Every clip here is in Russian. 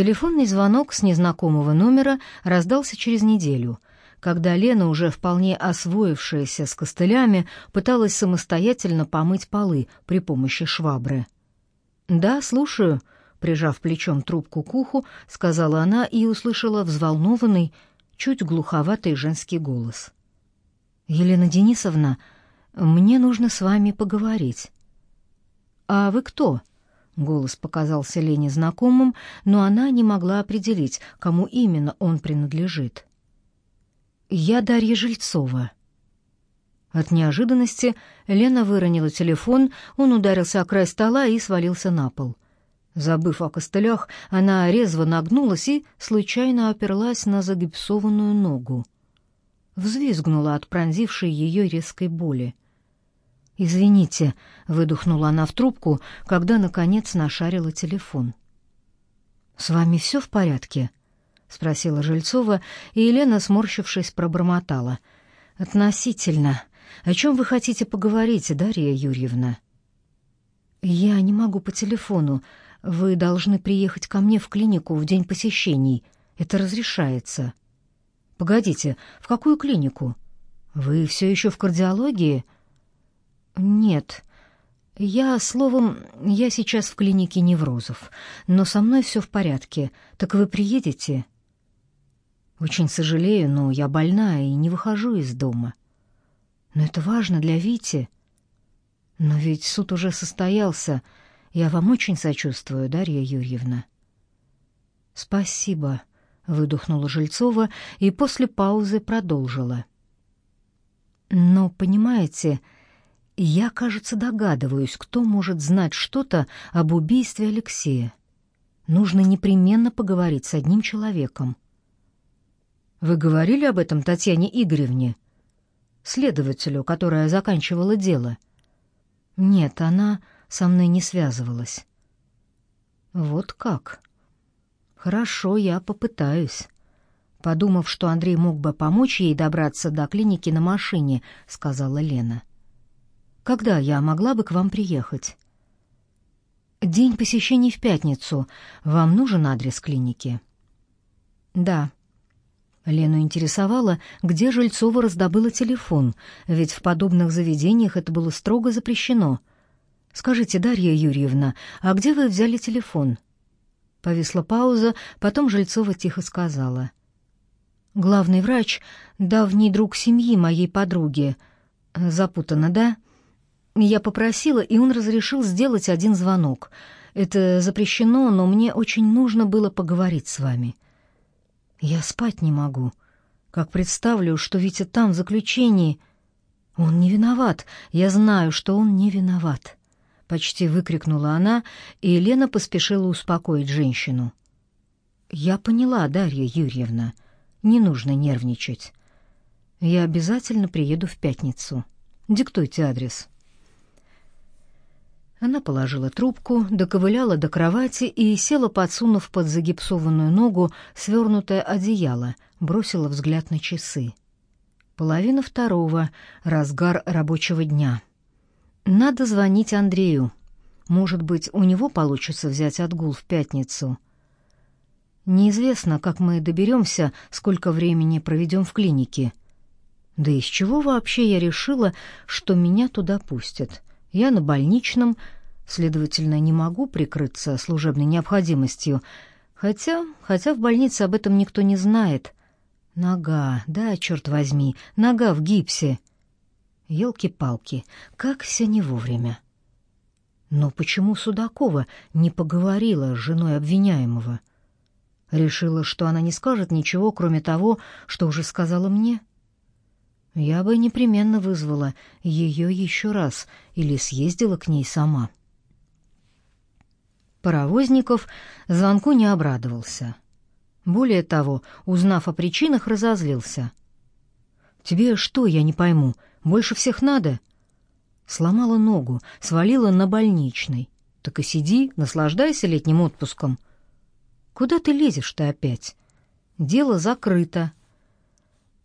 Телефонный звонок с незнакомого номера раздался через неделю, когда Лена, уже вполне освоившаяся с костылями, пыталась самостоятельно помыть полы при помощи швабры. «Да, слушаю», — прижав плечом трубку к уху, сказала она и услышала взволнованный, чуть глуховатый женский голос. «Елена Денисовна, мне нужно с вами поговорить». «А вы кто?» Голос показался Лене знакомым, но она не могла определить, кому именно он принадлежит. «Я Дарья Жильцова». От неожиданности Лена выронила телефон, он ударился о край стола и свалился на пол. Забыв о костылях, она резво нагнулась и случайно оперлась на загипсованную ногу. Взвизгнула от пронзившей ее резкой боли. «Извините», — выдохнула она в трубку, когда, наконец, нашарила телефон. «С вами все в порядке?» — спросила Жильцова, и Елена, сморщившись, пробормотала. «Относительно. О чем вы хотите поговорить, Дарья Юрьевна?» «Я не могу по телефону. Вы должны приехать ко мне в клинику в день посещений. Это разрешается». «Погодите, в какую клинику? Вы все еще в кардиологии?» «Нет. Я, словом, я сейчас в клинике неврозов, но со мной все в порядке. Так вы приедете?» «Очень сожалею, но я больна и не выхожу из дома». «Но это важно для Вити». «Но ведь суд уже состоялся. Я вам очень сочувствую, Дарья Юрьевна». «Спасибо», — выдохнула Жильцова и после паузы продолжила. «Но, понимаете, — я, кажется, догадываюсь, кто может знать что-то об убийстве Алексея. Нужно непременно поговорить с одним человеком. Вы говорили об этом Татьяне Игоревне, следователю, которая заканчивала дело? Нет, она со мной не связывалась. Вот как? Хорошо, я попытаюсь. Подумав, что Андрей мог бы помочь ей добраться до клиники на машине, сказала Лена. Когда я могла бы к вам приехать? День посещений в пятницу. Вам нужен адрес клиники? Да. Лену интересовало, где Жильцова раздобыла телефон, ведь в подобных заведениях это было строго запрещено. Скажите, Дарья Юрьевна, а где вы взяли телефон? Повисла пауза, потом Жильцова тихо сказала: Главный врач давний друг семьи моей подруги. Запутано, да? Я попросила, и он разрешил сделать один звонок. Это запрещено, но мне очень нужно было поговорить с вами. Я спать не могу. Как представлю, что Витя там в заключении. Он не виноват. Я знаю, что он не виноват. Почти выкрикнула она, и Елена поспешила успокоить женщину. Я поняла, Дарья Юрьевна. Не нужно нервничать. Я обязательно приеду в пятницу. Диктуйте адрес. Она положила трубку, доковыляла до кровати и села, подсунув под загипсованную ногу свернутое одеяло, бросила взгляд на часы. Половина второго, разгар рабочего дня. Надо звонить Андрею. Может быть, у него получится взять отгул в пятницу. Неизвестно, как мы доберемся, сколько времени проведем в клинике. Да из чего вообще я решила, что меня туда пустят? Я на больничном, следовательно, не могу прикрыться служебной необходимостью, хотя, хотя в больнице об этом никто не знает. Нога, да, черт возьми, нога в гипсе. Елки-палки, как все не вовремя. Но почему Судакова не поговорила с женой обвиняемого? Решила, что она не скажет ничего, кроме того, что уже сказала мне? Я бы непременно вызвала ее еще раз или съездила к ней сама. Паровозников звонку не обрадовался. Более того, узнав о причинах, разозлился. «Тебе что, я не пойму, больше всех надо?» Сломала ногу, свалила на больничный. «Так и сиди, наслаждайся летним отпуском». «Куда ты лезешь-то опять?» «Дело закрыто»,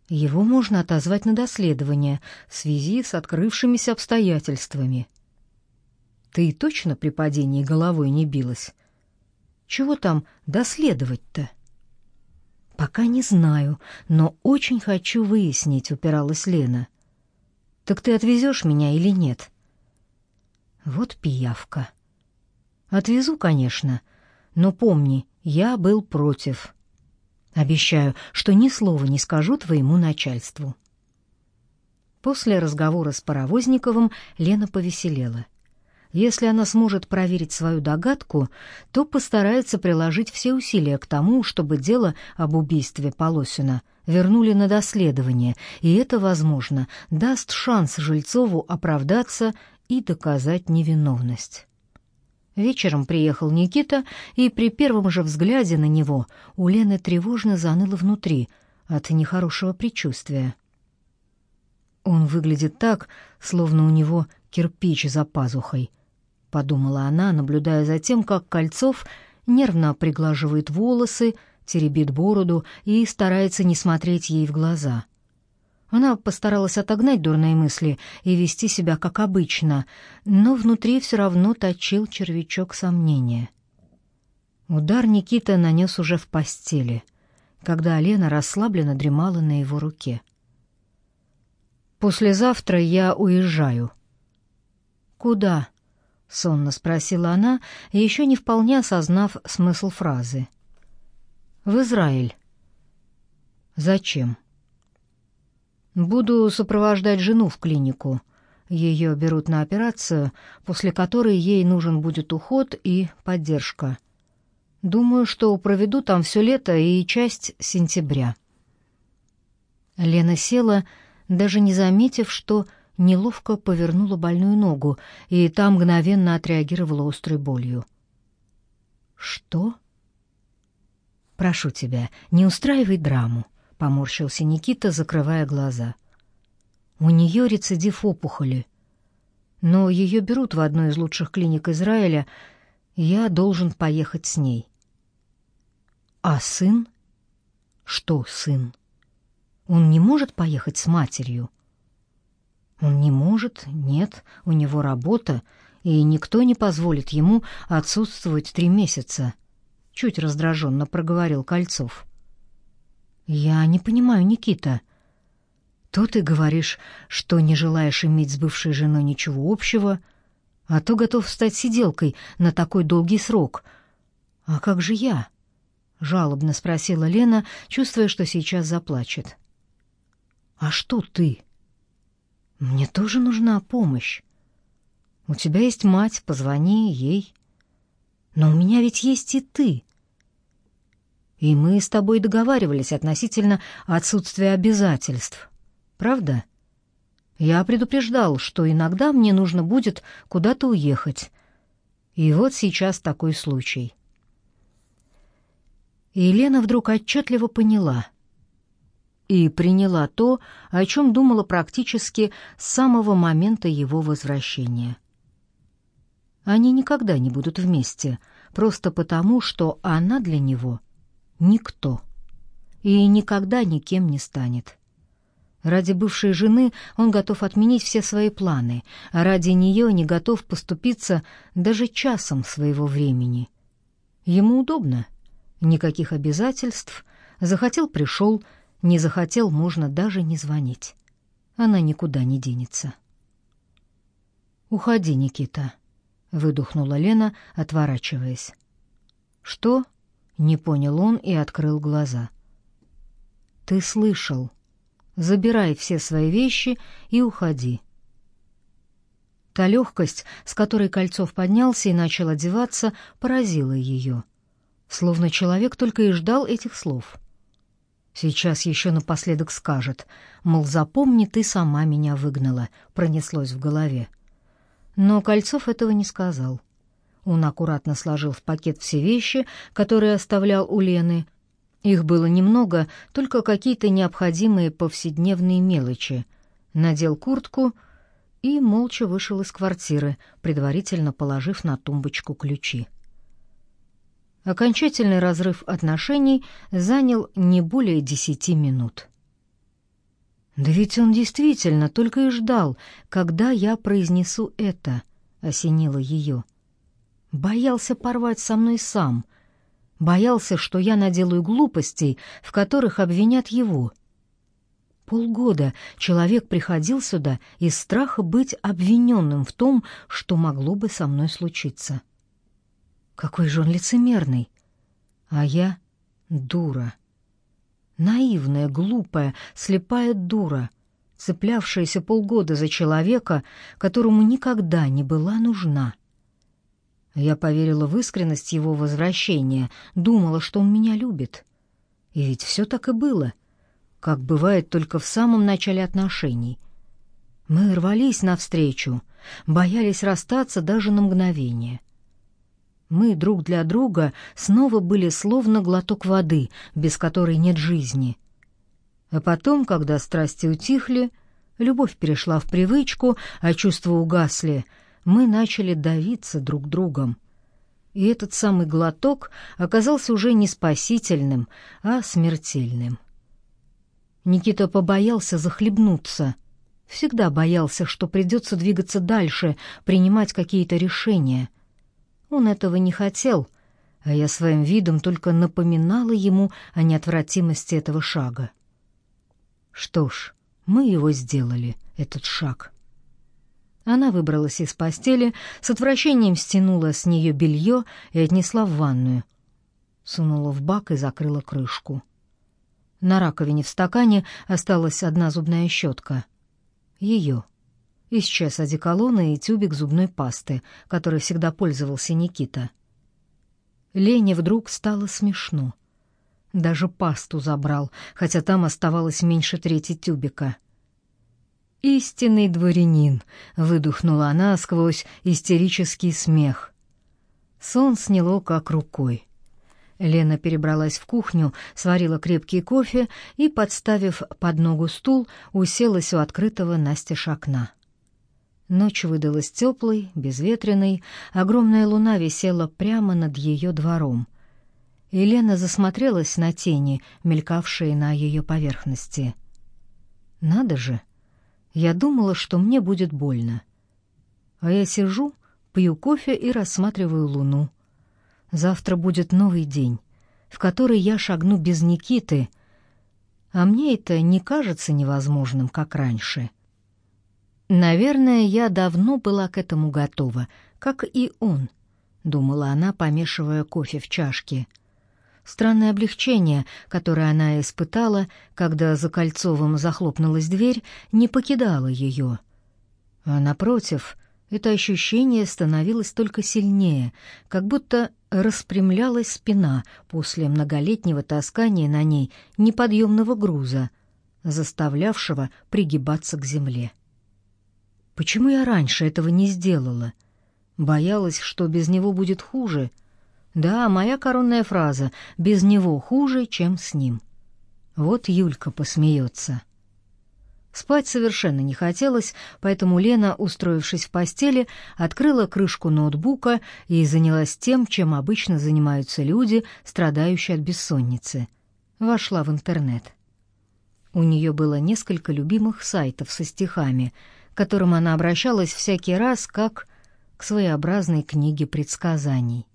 его можно отозвать на доследование в связи с открывшимися обстоятельствами. Ты точно при падении головой не билась? Чего там доследовать-то? Пока не знаю, но очень хочу выяснить, упиралась Лена. Так ты отвезешь меня или нет? Вот пиявка. Отвезу, конечно, но помни, я был против. Обещаю, что ни слова не скажу твоему начальству. После разговора с Паровозниковым Лена повеселела. Если она сможет проверить свою догадку, то постарается приложить все усилия к тому, чтобы дело об убийстве Полосина вернули на доследование, и это, возможно, даст шанс Жильцову оправдаться и доказать невиновность. Вечером приехал Никита, и при первом же взгляде на него у Лены тревожно заныло внутри от нехорошего предчувствия. Он выглядит так, словно у него кирпич за пазухой, подумала она, наблюдая за тем, как Кольцов нервно приглаживает волосы, теребит бороду и старается не смотреть ей в глаза. Она постаралась отогнать дурные мысли и вести себя как обычно, но внутри все равно точил червячок сомнения. Удар Никита нанес уже в постели, когда Лена расслабленно дремала на его руке. «Послезавтра я уезжаю». «Куда?» — сонно спросила она, еще не вполне осознав смысл фразы. «В Израиль». «Зачем?» Буду сопровождать жену в клинику. Ее берут на операцию, после которой ей нужен будет уход и поддержка. Думаю, что проведу там все лето и часть сентября. Лена села, даже не заметив, что неловко повернула больную ногу, и там мгновенно отреагировала острой болью. «Что?» «Прошу тебя, не устраивай драму. — поморщился Никита, закрывая глаза. «У нее рецидив опухоли. Но ее берут в одну из лучших клиник Израиля, я должен поехать с ней». «А сын?» «Что сын? Он не может поехать с матерью?» «Он не может, нет, у него работа, и никто не позволит ему отсутствовать три месяца», — чуть раздраженно проговорил Кольцов. «Я не понимаю, Никита. То ты говоришь, что не желаешь иметь с бывшей женой ничего общего, а то готов стать сиделкой на такой долгий срок. А как же я?» — жалобно спросила Лена, чувствуя, что сейчас заплачет. «А что ты?» «Мне тоже нужна помощь. У тебя есть мать, позвони ей. Но у меня ведь есть и ты. И мы с тобой договаривались относительно отсутствия обязательств. Правда? Я предупреждал, что иногда мне нужно будет куда-то уехать. И вот сейчас такой случай. Елена вдруг отчетливо поняла и приняла то, о чем думала практически с самого момента его возвращения. Они никогда не будут вместе, просто потому, что она для него никто и никогда никем не станет. Ради бывшей жены он готов отменить все свои планы, а ради нее не готов поступиться даже часом своего времени. Ему удобно, никаких обязательств, захотел — пришел, не захотел — можно даже не звонить. Она никуда не денется. «Уходи, Никита», — выдохнула Лена, отворачиваясь. «Что?» Не понял он и открыл глаза. Ты слышал. Забирай все свои вещи и уходи. Та легкость, с которой Кольцов поднялся и начал одеваться, поразила ее. Словно человек только и ждал этих слов. Сейчас еще напоследок скажет, мол, запомни, ты сама меня выгнала, пронеслось в голове. Но Кольцов этого не сказал. Он аккуратно сложил в пакет все вещи, которые оставлял у Лены. Их было немного, только какие-то необходимые повседневные мелочи. Надел куртку и молча вышел из квартиры, предварительно положив на тумбочку ключи. Окончательный разрыв отношений занял не более десяти минут. «Да ведь он действительно только и ждал, когда я произнесу это», — осенило ее. — Боялся порвать со мной сам. Боялся, что я наделаю глупостей, в которых обвинят его. Полгода человек приходил сюда из страха быть обвиненным в том, что могло бы со мной случиться. Какой же он лицемерный! А я дура. Наивная, глупая, слепая дура, цеплявшаяся полгода за человека, которому никогда не была нужна. Я поверила в искренность его возвращения, думала, что он меня любит. И ведь все так и было, как бывает только в самом начале отношений. Мы рвались навстречу, боялись расстаться даже на мгновение. Мы друг для друга снова были словно глоток воды, без которой нет жизни. А потом, когда страсти утихли, любовь перешла в привычку, а чувства угасли, мы начали давиться друг другом. И этот самый глоток оказался уже не спасительным, а смертельным. Никита побоялся захлебнуться. Всегда боялся, что придется двигаться дальше, принимать какие-то решения — он этого не хотел, а я своим видом только напоминала ему о неотвратимости этого шага. Что ж, мы его сделали, этот шаг. Она выбралась из постели, с отвращением стянула с нее белье и отнесла в ванную. Сунула в бак и закрыла крышку. На раковине в стакане осталась одна зубная щетка. Ее. Исчез одеколон и тюбик зубной пасты, которой всегда пользовался Никита. Лене вдруг стало смешно. Даже пасту забрал, хотя там оставалось меньше трети тюбика. «Истинный дворянин!» — выдохнула она сквозь истерический смех. Сон сняло как рукой. Лена перебралась в кухню, сварила крепкий кофе и, подставив под ногу стул, уселась у открытого настежь окна. Ночь выдалась теплой, безветренной, огромная луна висела прямо над ее двором. Елена засмотрелась на тени, мелькавшие на ее поверхности. «Надо же! Я думала, что мне будет больно. А я сижу, пью кофе и рассматриваю луну. Завтра будет новый день, в который я шагну без Никиты, а мне это не кажется невозможным, как раньше». Наверное, я давно была к этому готова, как и он, думала она, помешивая кофе в чашке. Странное облегчение, которое она испытала, когда за Кольцовым захлопнулась дверь, не покидало ее. А напротив, это ощущение становилось только сильнее, как будто распрямлялась спина после многолетнего таскания на ней неподъемного груза, заставлявшего пригибаться к земле. Почему я раньше этого не сделала? Боялась, что без него будет хуже. Да, моя коронная фраза «без него хуже, чем с ним». Вот Юлька посмеется. Спать совершенно не хотелось, поэтому Лена, устроившись в постели, открыла крышку ноутбука и занялась тем, чем обычно занимаются люди, страдающие от бессонницы. Вошла в интернет. У нее было несколько любимых сайтов со стихами — к которым она обращалась всякий раз как к своеобразной книге предсказаний.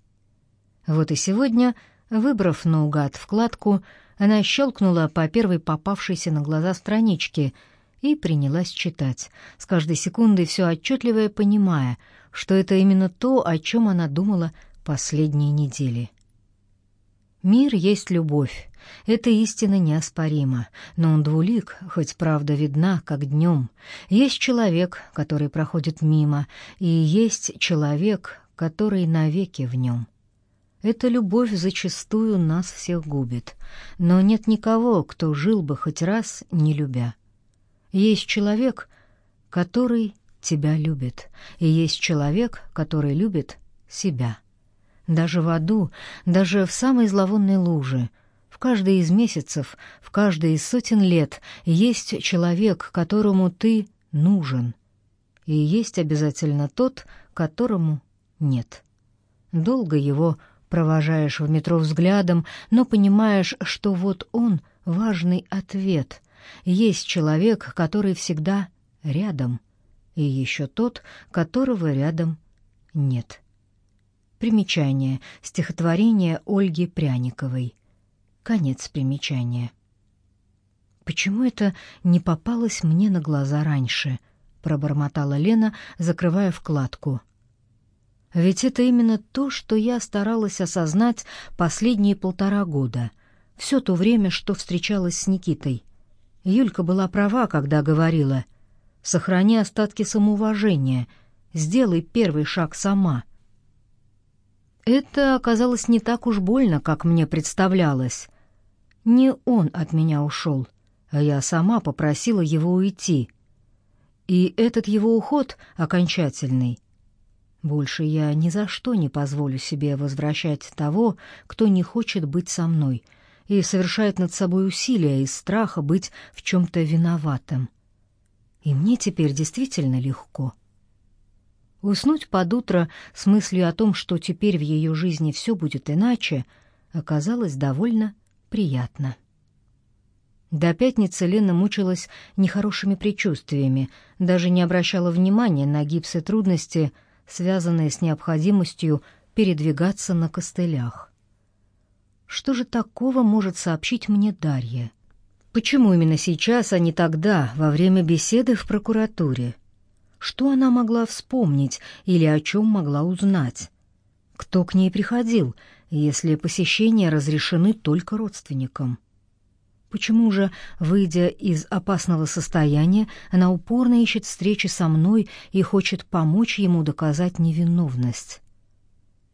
Вот и сегодня, выбрав наугад вкладку, она щелкнула по первой попавшейся на глаза страничке и принялась читать, с каждой секундой все отчетливее понимая, что это именно то, о чем она думала последние недели. Мир есть любовь. Это истина неоспорима, но он двулик, хоть правда видна, как днем. Есть человек, который проходит мимо, и есть человек, который навеки в нем. Эта любовь зачастую нас всех губит, но нет никого, кто жил бы хоть раз, не любя. Есть человек, который тебя любит, и есть человек, который любит себя. Даже в аду, даже в самой зловонной луже, в каждый из месяцев, в каждый из сотен лет есть человек, которому ты нужен. И есть обязательно тот, которому нет. Долго его провожаешь в метро взглядом, но понимаешь, что вот он — важный ответ. Есть человек, который всегда рядом, и еще тот, которого рядом нет. Примечание. Стихотворение Ольги Пряниковой. Конец примечания. Почему это не попалось мне на глаза раньше? пробормотала Лена, закрывая вкладку. Ведь это именно то, что я старалась осознать последние полтора года, все то время, что встречалась с Никитой. Юлька была права, когда говорила: "Сохрани остатки самоуважения, сделай первый шаг сама". Это оказалось не так уж больно, как мне представлялось. Не он от меня ушел, а я сама попросила его уйти. И этот его уход окончательный. Больше я ни за что не позволю себе возвращать того, кто не хочет быть со мной и совершает над собой усилия из страха быть в чем-то виноватым. И мне теперь действительно легко. Уснуть под утро с мыслью о том, что теперь в ее жизни все будет иначе, оказалось довольно приятно. До пятницы Лена мучилась нехорошими предчувствиями, даже не обращала внимания на гипсы трудности, связанные с необходимостью передвигаться на костылях. Что же такого может сообщить мне Дарья? Почему именно сейчас, а не тогда, во время беседы в прокуратуре? Что она могла вспомнить или о чем могла узнать? Кто к ней приходил, если посещения разрешены только родственникам? Почему же, выйдя из опасного состояния, она упорно ищет встречи со мной и хочет помочь ему доказать невиновность?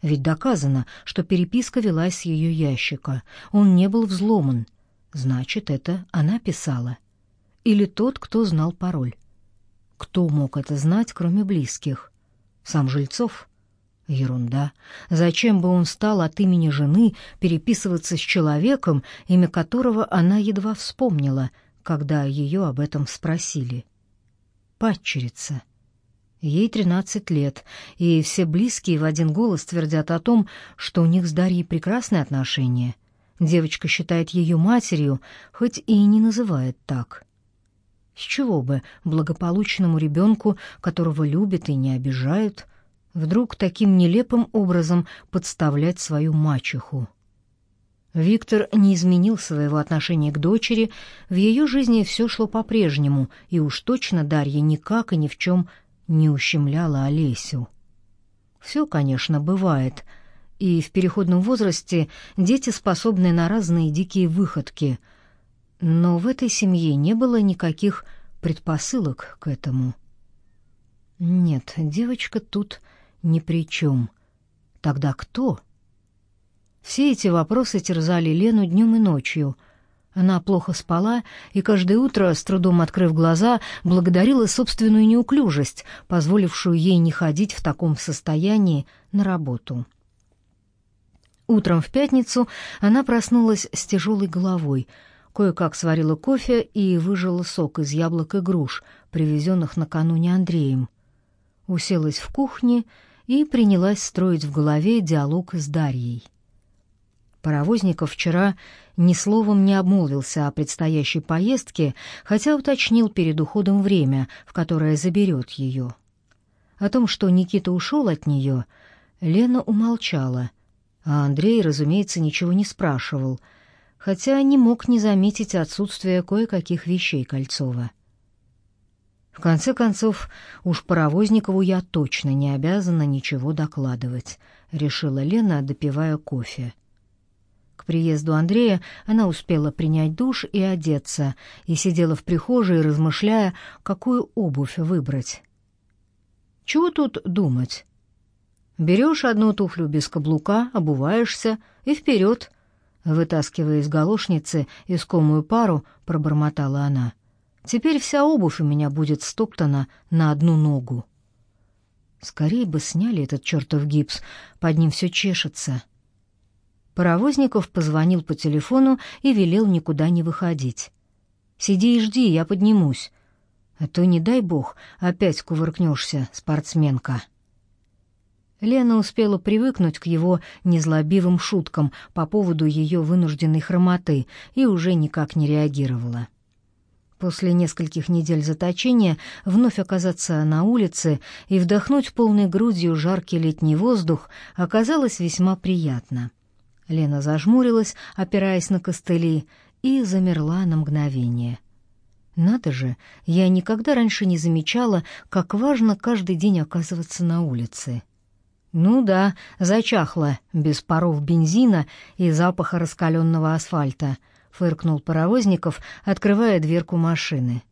Ведь доказано, что переписка велась с ее ящика. Он не был взломан. Значит, это она писала. Или тот, кто знал пароль. Кто мог это знать, кроме близких? Сам Жильцов? Ерунда. Зачем бы он стал от имени жены переписываться с человеком, имя которого она едва вспомнила, когда ее об этом спросили? Падчерица. Ей тринадцать лет, и все близкие в один голос твердят о том, что у них с Дарьей прекрасные отношения. Девочка считает ее матерью, хоть и не называет так. С чего бы благополучному ребенку, которого любят и не обижают, вдруг таким нелепым образом подставлять свою мачеху? Виктор не изменил своего отношения к дочери, в ее жизни все шло по-прежнему, и уж точно Дарья никак и ни в чем не ущемляла Олесю. Все, конечно, бывает, и в переходном возрасте дети способны на разные дикие выходки — но в этой семье не было никаких предпосылок к этому. Нет, девочка тут ни при чем. Тогда кто? Все эти вопросы терзали Лену днем и ночью. Она плохо спала и каждое утро, с трудом открыв глаза, благодарила собственную неуклюжесть, позволившую ей не ходить в таком состоянии на работу. Утром в пятницу она проснулась с тяжелой головой — Кое-как сварила кофе и выжила сок из яблок и груш, привезенных накануне Андреем. Уселась в кухне и принялась строить в голове диалог с Дарьей. Паровозников вчера ни словом не обмолвился о предстоящей поездке, хотя уточнил перед уходом время, в которое заберет ее. О том, что Никита ушел от нее, Лена умолчала, а Андрей, разумеется, ничего не спрашивал — хотя не мог не заметить отсутствие кое-каких вещей Кольцова. В конце концов, уж Паровозникову я точно не обязана ничего докладывать, решила Лена, допивая кофе. К приезду Андрея она успела принять душ и одеться, и сидела в прихожей, размышляя, какую обувь выбрать. Чего тут думать? Берешь одну туфлю без каблука, обуваешься и вперед, Вытаскивая из галошницы искомую пару, пробормотала она. «Теперь вся обувь у меня будет стоптана на одну ногу». Скорее бы сняли этот чертов гипс, под ним все чешется. Паровозников позвонил по телефону и велел никуда не выходить. «Сиди и жди, я поднимусь. А то, не дай бог, опять кувыркнешься, спортсменка». Лена успела привыкнуть к его незлобивым шуткам по поводу ее вынужденной хромоты и уже никак не реагировала. После нескольких недель заточения вновь оказаться на улице и вдохнуть полной грудью жаркий летний воздух оказалось весьма приятно. Лена зажмурилась, опираясь на костыли, и замерла на мгновение. Надо же, я никогда раньше не замечала, как важно каждый день оказываться на улице. Ну да, зачахло, без паров бензина и запаха раскаленного асфальта, фыркнул Паровозников, открывая дверку машины.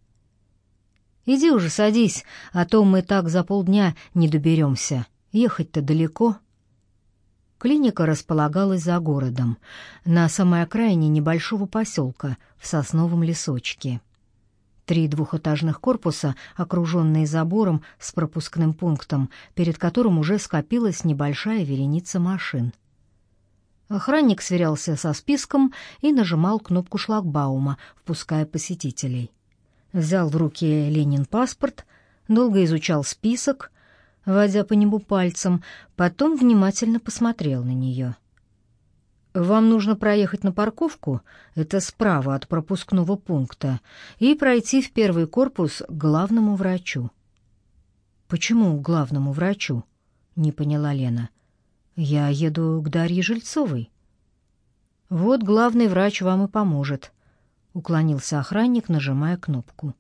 Иди уже садись, а то мы так за полдня не доберемся. Ехать-то далеко. Клиника располагалась за городом, на самой окраине небольшого поселка, в сосновом лесочке. Три двухэтажных корпуса, окруженные забором с пропускным пунктом, перед которым уже скопилась небольшая вереница машин. Охранник сверялся со списком и нажимал кнопку шлагбаума, впуская посетителей. Взял в руки Ленин паспорт, долго изучал список, водя по нему пальцем, потом внимательно посмотрел на нее — вам нужно проехать на парковку, это справа от пропускного пункта, и пройти в первый корпус к главному врачу. Почему главному врачу? не поняла Лена. Я еду к Дарье Жильцовой. Вот главный врач вам и поможет, уклонился охранник, нажимая кнопку.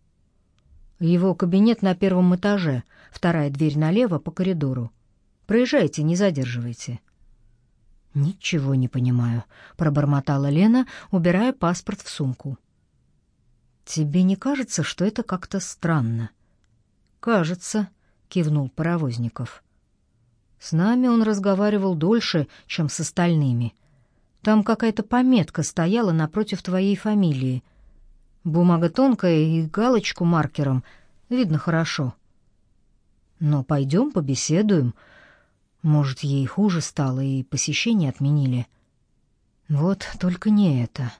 Его кабинет на первом этаже, вторая дверь налево по коридору. Проезжайте, не задерживайте. «Ничего не понимаю», — пробормотала Лена, убирая паспорт в сумку. «Тебе не кажется, что это как-то странно?» «Кажется», — кивнул Паровозников. «С нами он разговаривал дольше, чем с остальными. Там какая-то пометка стояла напротив твоей фамилии. Бумага тонкая и галочку маркером. Видно хорошо». «Но пойдем побеседуем», может, ей хуже стало и посещение отменили. Вот только не это.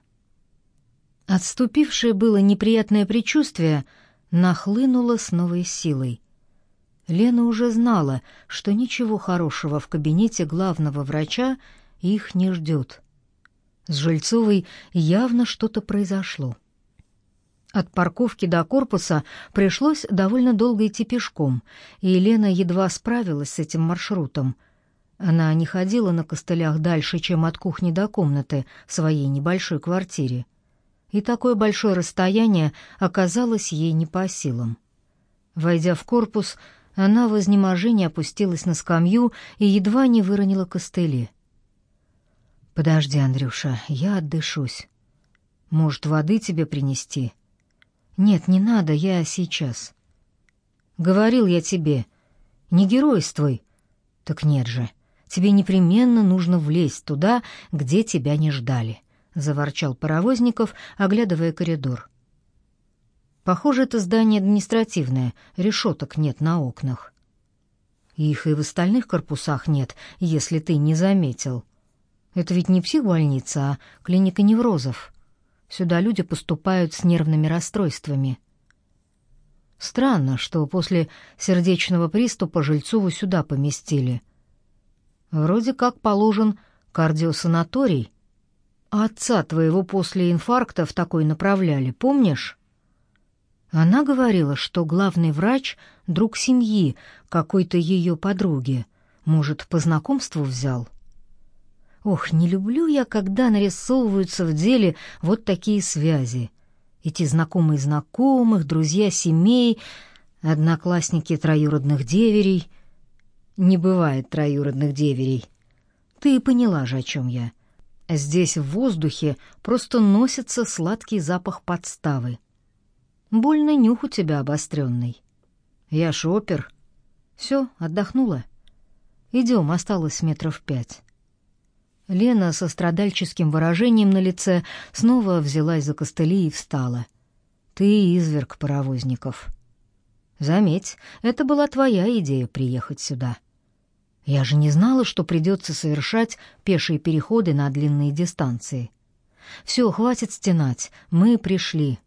Отступившее было неприятное предчувствие нахлынуло с новой силой. Лена уже знала, что ничего хорошего в кабинете главного врача их не ждет. С Жильцовой явно что-то произошло. От парковки до корпуса пришлось довольно долго идти пешком, и Елена едва справилась с этим маршрутом. Она не ходила на костылях дальше, чем от кухни до комнаты в своей небольшой квартире. И такое большое расстояние оказалось ей не по силам. Войдя в корпус, она в изнеможении опустилась на скамью и едва не выронила костыли. «Подожди, Андрюша, я отдышусь. Может, воды тебе принести?» Нет, не надо, я сейчас. Говорил я тебе, не геройствуй. Так нет же. Тебе непременно нужно влезть туда, где тебя не ждали, заворчал Паровозников, оглядывая коридор. Похоже, это здание административное, решеток нет на окнах. Их и в остальных корпусах нет, если ты не заметил. Это ведь не психбольница, а клиника неврозов. Сюда люди поступают с нервными расстройствами. Странно, что после сердечного приступа Жильцову сюда поместили. Вроде как положен кардиосанаторий. А отца твоего после инфаркта в такой направляли, помнишь? Она говорила, что главный врач — друг семьи, какой-то ее подруги. Может, по знакомству взял? Ох, не люблю я, когда нарисовываются в деле вот такие связи. Эти знакомые знакомых, друзья семей, одноклассники троюродных деверей. Не бывает троюродных деверей. Ты поняла же, о чем я. Здесь в воздухе просто носится сладкий запах подставы. Больно нюх у тебя обостренный. Я шопер. Все, отдохнула. Идем, осталось метров пять. Лена со страдальческим выражением на лице снова взялась за костыли и встала. «Ты изверг паровозников». «Заметь, это была твоя идея приехать сюда. Я же не знала, что придется совершать пешие переходы на длинные дистанции. Все, хватит стенать, мы пришли».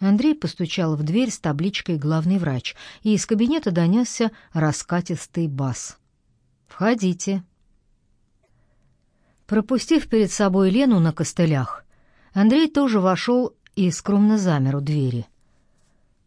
Андрей постучал в дверь с табличкой «Главный врач», и из кабинета донесся раскатистый бас. «Входите». Пропустив перед собой Лену на костылях, Андрей тоже вошел и скромно замер у двери.